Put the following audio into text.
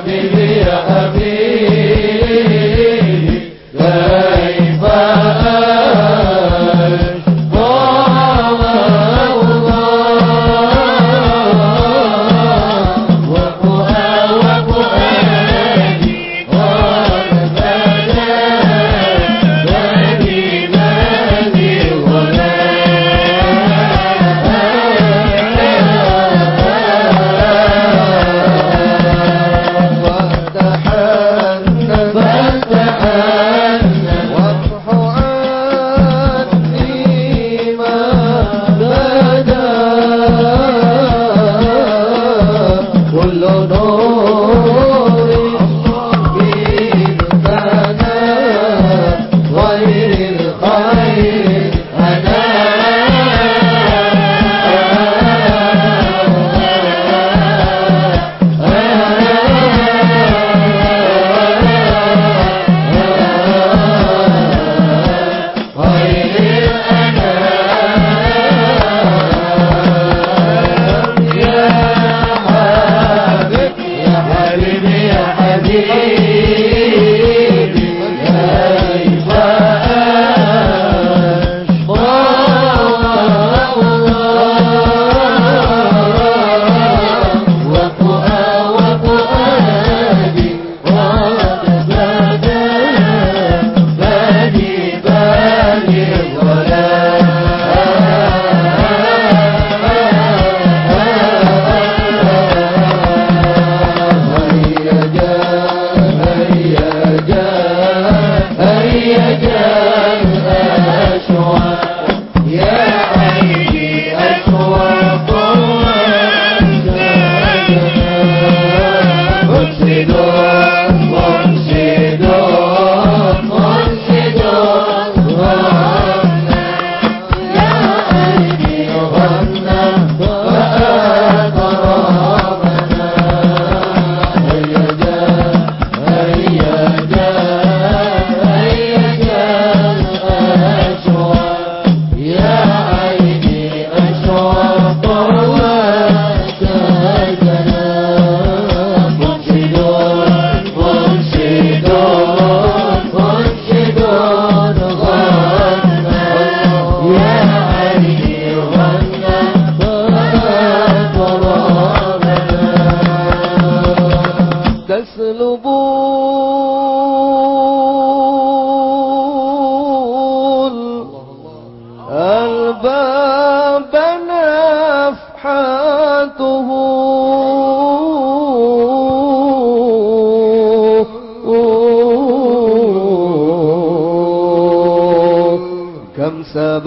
حبيبي يا أبي. ছিল सब